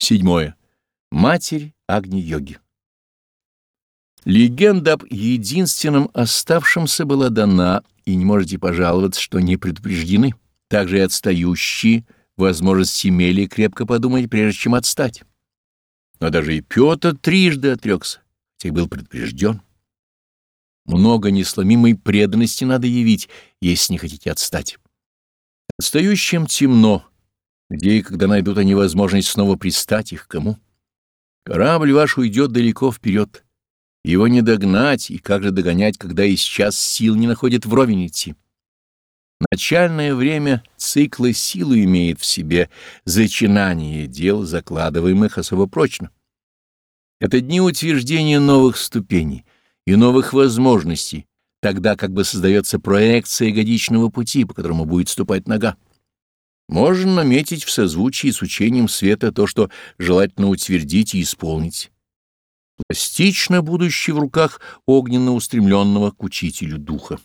Седьмое. Матерь Агни-йоги. Легенда об единственном оставшемся была дана, и не можете пожаловаться, что не предупреждены. Также и отстающие возможность имели крепко подумать, прежде чем отстать. Но даже и Петр трижды отрекся, хотя был предупрежден. Много несломимой преданности надо явить, если не хотите отстать. Отстающим темно, где и когда найдут они возможность снова пристать их кому? Корабль ваш уйдет далеко вперед. Его не догнать, и как же догонять, когда и сейчас сил не находит вровень идти? Начальное время цикла силу имеет в себе зачинание дел, закладываемых особо прочно. Это дни утверждения новых ступеней и новых возможностей, тогда как бы создается проекция годичного пути, по которому будет ступать нога. Можно наметить в созвучии с учением света то, что желательно утвердить и исполнить. Пластично будущее в руках огненно устремленного к учителю духа.